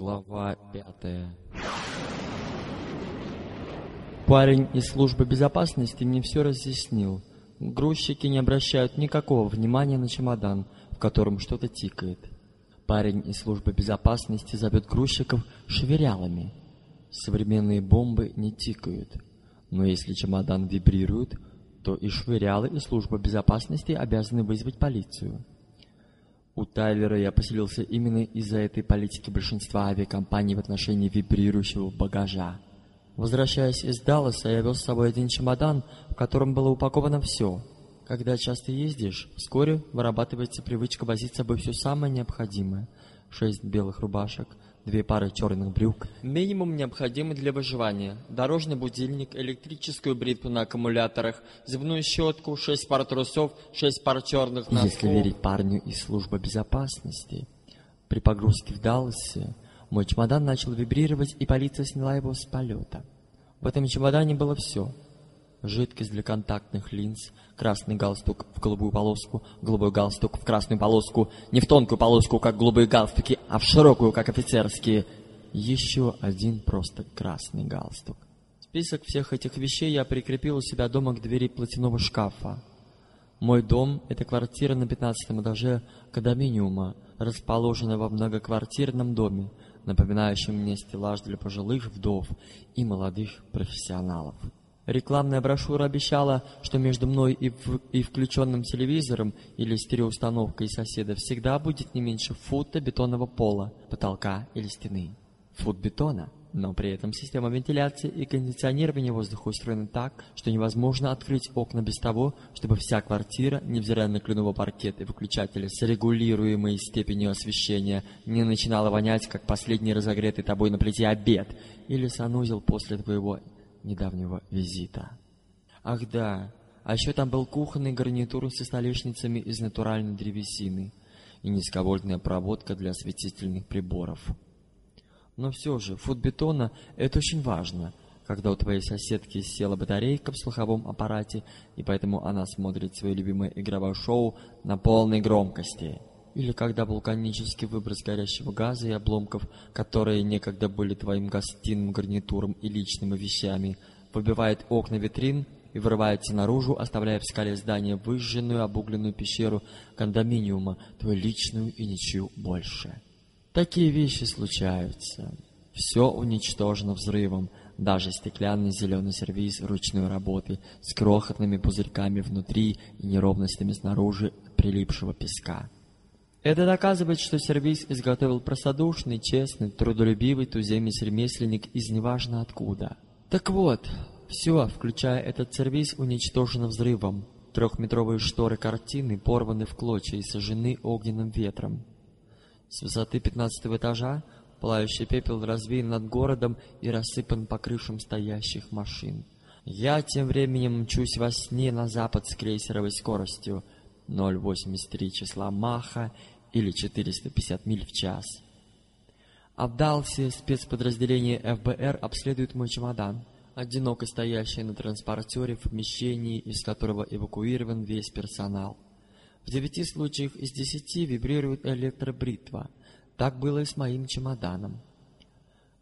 Глава пятая Парень из службы безопасности мне все разъяснил. Грузчики не обращают никакого внимания на чемодан, в котором что-то тикает. Парень из службы безопасности зовет грузчиков швырялами. Современные бомбы не тикают. Но если чемодан вибрирует, то и швырялы, и служба безопасности обязаны вызвать полицию. У Тайлера я поселился именно из-за этой политики большинства авиакомпаний в отношении вибрирующего багажа. Возвращаясь из Далласа, я вез с собой один чемодан, в котором было упаковано все. Когда часто ездишь, вскоре вырабатывается привычка возить с собой все самое необходимое. Шесть белых рубашек, две пары черных брюк. Минимум необходимый для выживания. Дорожный будильник, электрическую бритву на аккумуляторах, зубную щетку, шесть пар трусов, шесть пар черных носков. Если верить парню из службы безопасности, при погрузке в Далласе мой чемодан начал вибрировать, и полиция сняла его с полета. В этом чемодане было все. Жидкость для контактных линз, красный галстук в голубую полоску, голубой галстук в красную полоску, не в тонкую полоску, как голубые галстуки, а в широкую, как офицерские. Еще один просто красный галстук. Список всех этих вещей я прикрепил у себя дома к двери платяного шкафа. Мой дом — это квартира на пятнадцатом этаже кондоминиума, расположенная во многоквартирном доме, напоминающем мне стеллаж для пожилых вдов и молодых профессионалов. Рекламная брошюра обещала, что между мной и, в, и включенным телевизором или стереоустановкой соседа всегда будет не меньше фута бетонного пола, потолка или стены. Фут бетона, но при этом система вентиляции и кондиционирования воздуха устроены так, что невозможно открыть окна без того, чтобы вся квартира, невзирая на кленовый паркет и выключатели с регулируемой степенью освещения, не начинала вонять, как последний разогретый тобой на плите обед или санузел после твоего недавнего визита. Ах да, а еще там был кухонный гарнитур со столешницами из натуральной древесины и низковольтная проводка для осветительных приборов. Но все же, фут бетона — это очень важно, когда у твоей соседки села батарейка в слуховом аппарате, и поэтому она смотрит свое любимое игровое шоу на полной громкости. Или когда вулканический выброс горящего газа и обломков, которые некогда были твоим гостиным гарнитуром и личными вещами, выбивает окна витрин и вырывается наружу, оставляя в скале здания выжженную обугленную пещеру кондоминиума, твою личную и ничью больше. Такие вещи случаются. Все уничтожено взрывом, даже стеклянный зеленый сервиз ручной работы с крохотными пузырьками внутри и неровностями снаружи прилипшего песка. Это доказывает, что сервис изготовил простодушный, честный, трудолюбивый туземный ремесленник из неважно откуда. Так вот, все, включая этот сервис, уничтожено взрывом. Трехметровые шторы картины порваны в клочья и сожжены огненным ветром. С высоты пятнадцатого этажа пылающий пепел развеян над городом и рассыпан по крышам стоящих машин. Я тем временем мчусь во сне на запад с крейсеровой скоростью — 0,83 числа Маха или 450 миль в час. В Далсе спецподразделение ФБР обследует мой чемодан, одиноко стоящий на транспортере в помещении, из которого эвакуирован весь персонал. В девяти случаях из десяти вибрирует электробритва. Так было и с моим чемоданом.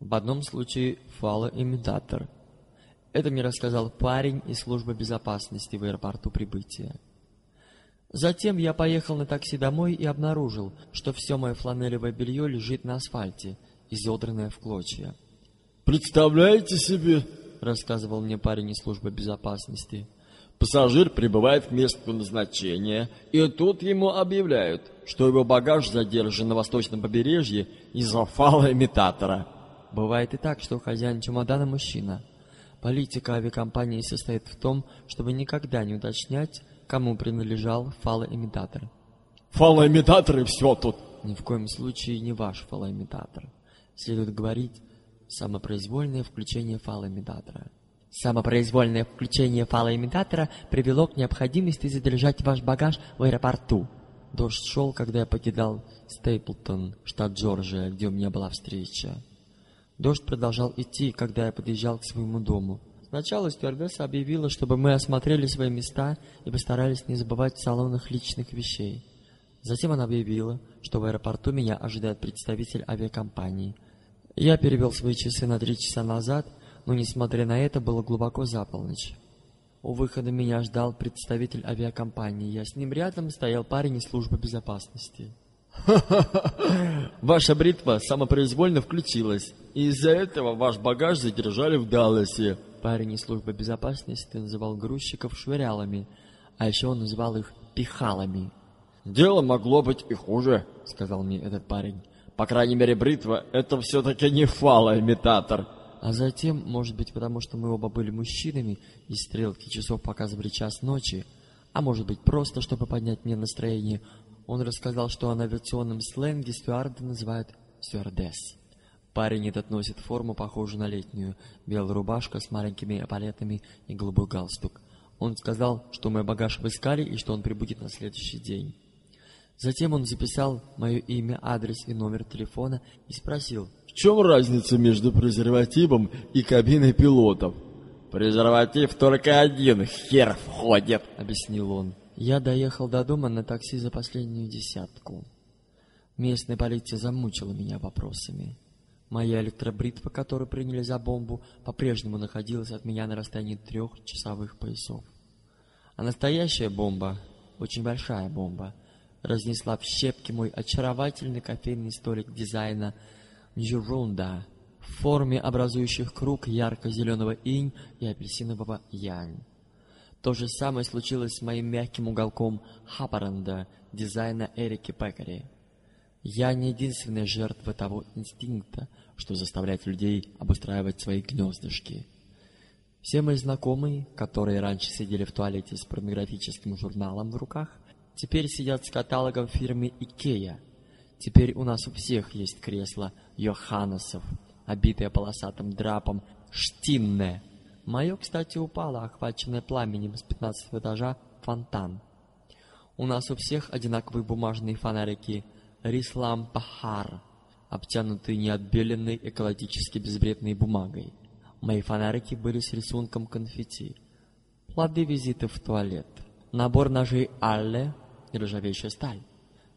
В одном случае фалоимитатор. Это мне рассказал парень из службы безопасности в аэропорту прибытия. Затем я поехал на такси домой и обнаружил, что все мое фланелевое белье лежит на асфальте, изодранное в клочья. «Представляете себе?» — рассказывал мне парень из службы безопасности. Пассажир прибывает к месту назначения, и тут ему объявляют, что его багаж задержан на восточном побережье из-за фалоимитатора. Бывает и так, что хозяин чемодана мужчина. Политика авиакомпании состоит в том, чтобы никогда не уточнять, кому принадлежал фалоимитатор. Фалоимитатор и все тут. Ни в коем случае не ваш фалоимитатор. Следует говорить самопроизвольное включение фалоимитатора. Самопроизвольное включение фалоимитатора привело к необходимости задержать ваш багаж в аэропорту. Дождь шел, когда я покидал Стейплтон, штат Джорджия, где у меня была встреча. Дождь продолжал идти, когда я подъезжал к своему дому. Сначала стюардесса объявила, чтобы мы осмотрели свои места и постарались не забывать в салонах личных вещей. Затем она объявила, что в аэропорту меня ожидает представитель авиакомпании. Я перевел свои часы на три часа назад, но, несмотря на это, было глубоко за полночь. У выхода меня ждал представитель авиакомпании. Я с ним рядом стоял парень из службы безопасности. Ваша бритва самопроизвольно включилась, и из-за этого ваш багаж задержали в Далласе. Парень из службы безопасности называл грузчиков швырялами, а еще он называл их пихалами. Дело могло быть и хуже, сказал мне этот парень. По крайней мере, бритва — это все-таки не фалоимитатор. А затем, может быть, потому что мы оба были мужчинами, и стрелки часов показывали час ночи, а может быть, просто, чтобы поднять мне настроение, он рассказал, что на авиационном сленге стюарды называют стюардесс. Парень этот носит форму, похожую на летнюю, белая рубашка с маленькими эполетами и голубой галстук. Он сказал, что мой багаж обыскали и что он прибудет на следующий день. Затем он записал мое имя, адрес и номер телефона и спросил, «В чем разница между презервативом и кабиной пилотов?» «Презерватив только один, хер входит», — объяснил он. Я доехал до дома на такси за последнюю десятку. Местная полиция замучила меня вопросами. Моя электробритва, которую приняли за бомбу, по-прежнему находилась от меня на расстоянии трех часовых поясов. А настоящая бомба, очень большая бомба, разнесла в щепки мой очаровательный кофейный столик дизайна Джерунда в форме образующих круг ярко-зеленого инь и апельсинового янь. То же самое случилось с моим мягким уголком Хапаранда дизайна Эрики Пекари. Я не единственная жертва того инстинкта, что заставляет людей обустраивать свои гнездышки. Все мои знакомые, которые раньше сидели в туалете с порнографическим журналом в руках, теперь сидят с каталогом фирмы Икея. Теперь у нас у всех есть кресло Йоханнесов, обитое полосатым драпом Штинне. Мое, кстати, упало, охваченное пламенем с пятнадцатого этажа, фонтан. У нас у всех одинаковые бумажные фонарики Рислам Пахар, обтянутые неотбеленной экологически безвредной бумагой. Мои фонарики были с рисунком конфетти. Плоды визита в туалет. Набор ножей Алле, нержавеющая сталь.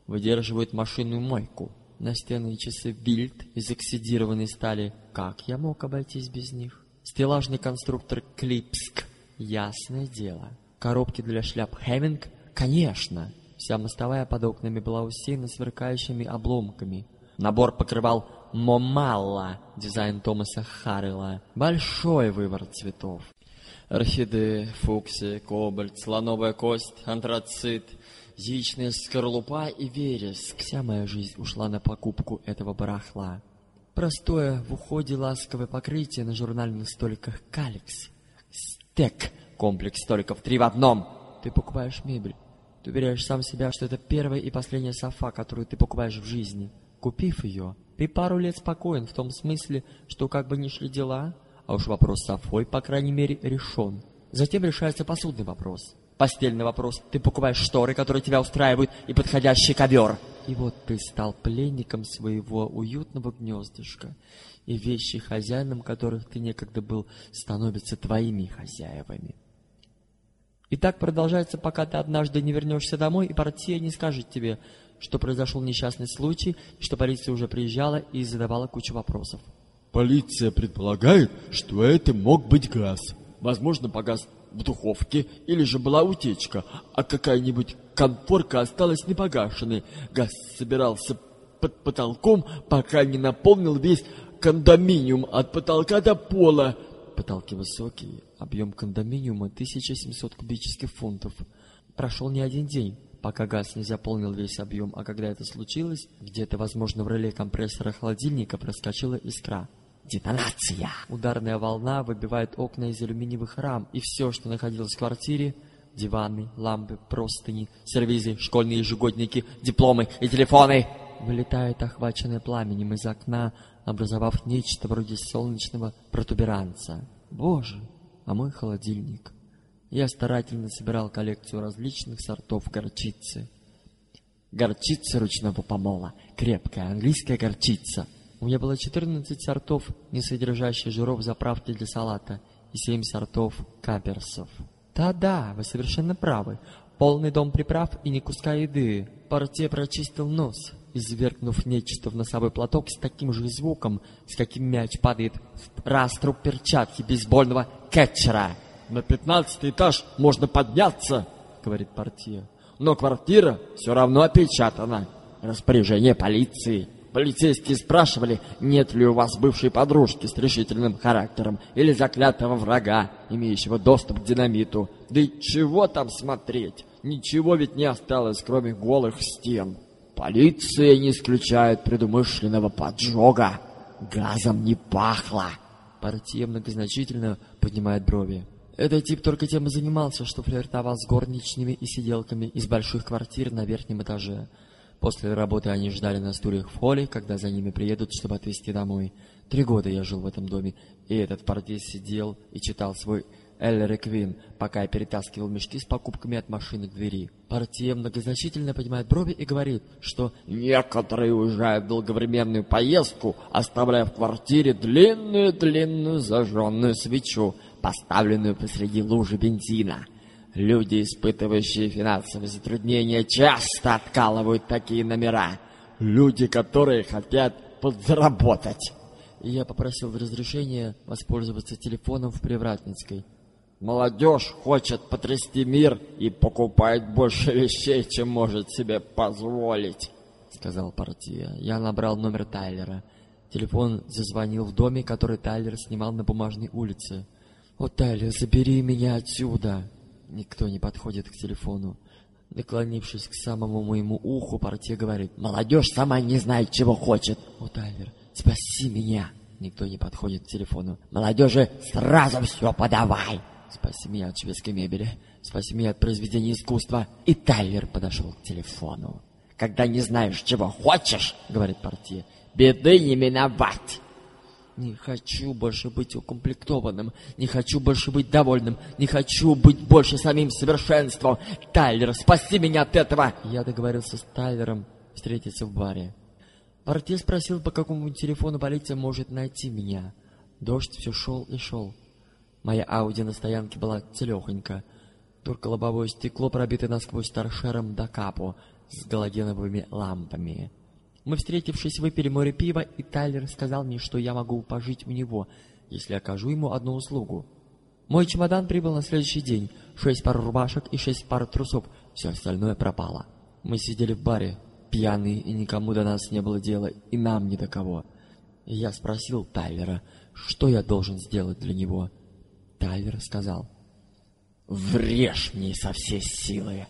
Выдерживают машинную мойку. Настенные часы Вильд из оксидированной стали. Как я мог обойтись без них? Стеллажный конструктор Клипск. Ясное дело. Коробки для шляп Хеминг? Конечно. Вся мостовая под окнами была усеяна сверкающими обломками. Набор покрывал Момалла, дизайн Томаса Харрелла. Большой выбор цветов. Орхидеи, фуксия, кобальт, слоновая кость, антрацит, яичная скорлупа и вереск. Вся моя жизнь ушла на покупку этого барахла. Простое в уходе ласковое покрытие на журнальных столиках Каликс. Стек. Комплекс столиков три в одном. Ты покупаешь мебель. Ты уверяешь сам себя, что это первая и последняя софа, которую ты покупаешь в жизни. Купив ее, ты пару лет спокоен в том смысле, что как бы ни шли дела, а уж вопрос с Софой, по крайней мере, решен. Затем решается посудный вопрос. Постельный вопрос. Ты покупаешь шторы, которые тебя устраивают, и подходящий ковер. И вот ты стал пленником своего уютного гнездышка, и вещи, хозяином которых ты некогда был, становятся твоими хозяевами. И так продолжается, пока ты однажды не вернешься домой, и партия не скажет тебе, что произошел несчастный случай, что полиция уже приезжала и задавала кучу вопросов. Полиция предполагает, что это мог быть газ. Возможно, погас в духовке, или же была утечка, а какая-нибудь конфорка осталась непогашенной. Газ собирался под потолком, пока не наполнил весь кондоминиум от потолка до пола. Потолки высокие, объем кондоминиума 1700 кубических фунтов. Прошел не один день, пока газ не заполнил весь объем, а когда это случилось, где-то, возможно, в реле компрессора холодильника проскочила искра. Детонация! Ударная волна выбивает окна из алюминиевых рам, и все, что находилось в квартире, диваны, лампы, простыни, сервизы, школьные ежегодники, дипломы и телефоны, вылетает охваченное пламенем из окна, образовав нечто вроде солнечного протуберанца. Боже, а мой холодильник! Я старательно собирал коллекцию различных сортов горчицы. Горчица ручного помола, крепкая английская горчица — у меня было 14 сортов, не содержащих жиров заправки для салата, и 7 сортов каперсов. Да-да, вы совершенно правы. Полный дом приправ и ни куска еды. Портье прочистил нос, извергнув нечто в носовой платок с таким же звуком, с каким мяч падает в раструб перчатки бейсбольного кетчера. На пятнадцатый этаж можно подняться, говорит портье. Но квартира все равно опечатана. Распоряжение полиции. Полицейские спрашивали, нет ли у вас бывшей подружки с решительным характером или заклятого врага, имеющего доступ к динамиту. Да и чего там смотреть? Ничего ведь не осталось, кроме голых стен. Полиция не исключает предумышленного поджога. Газом не пахло. Портье многозначительно поднимает брови. Этот тип только тем и занимался, что флиртовал с горничными и сиделками из больших квартир на верхнем этаже. После работы они ждали на стульях в холле, когда за ними приедут, чтобы отвезти домой. Три года я жил в этом доме, и этот портье сидел и читал свой Эль Реквин, пока я перетаскивал мешки с покупками от машины к двери. Портье многозначительно поднимает брови и говорит, что некоторые уезжают в долговременную поездку, оставляя в квартире длинную-длинную зажженную свечу, поставленную посреди лужи бензина. Люди, испытывающие финансовые затруднения, часто откалывают такие номера. Люди, которые хотят подзаработать. Я попросил разрешения воспользоваться телефоном в Привратницкой. Молодежь хочет потрясти мир и покупает больше вещей, чем может себе позволить, сказал партия. Я набрал номер Тайлера. Телефон зазвонил в доме, который Тайлер снимал на бумажной улице. «О, Тайлер, забери меня отсюда!» Никто не подходит к телефону. Наклонившись к самому моему уху, партия говорит, «Молодежь сама не знает, чего хочет!» «О, Тайлер, спаси меня!» Никто не подходит к телефону. «Молодежи, сразу все подавай!» «Спаси меня от шведской мебели! Спаси меня от произведения искусства!» И Тайлер подошел к телефону. «Когда не знаешь, чего хочешь, — говорит партия, — беды не миновать!» Не хочу больше быть укомплектованным, не хочу больше быть довольным, не хочу быть больше самим совершенством. Тайлер, спаси меня от этого! Я договорился с Тайлером встретиться в баре. Портье спросил, по какому телефону полиция может найти меня. Дождь все шел и шел. Моя Ауди на стоянке была целехонька. Только лобовое стекло, пробито насквозь торшером до капу с галогеновыми лампами. Мы, встретившись, выпили море пива, и Тайлер сказал мне, что я могу пожить у него, если окажу ему одну услугу. Мой чемодан прибыл на следующий день. Шесть пар рубашек и шесть пар трусов. Все остальное пропало. Мы сидели в баре, пьяные, и никому до нас не было дела, и нам ни до кого. Я спросил Тайлера, что я должен сделать для него. Тайлер сказал, «Врежь мне со всей силы!»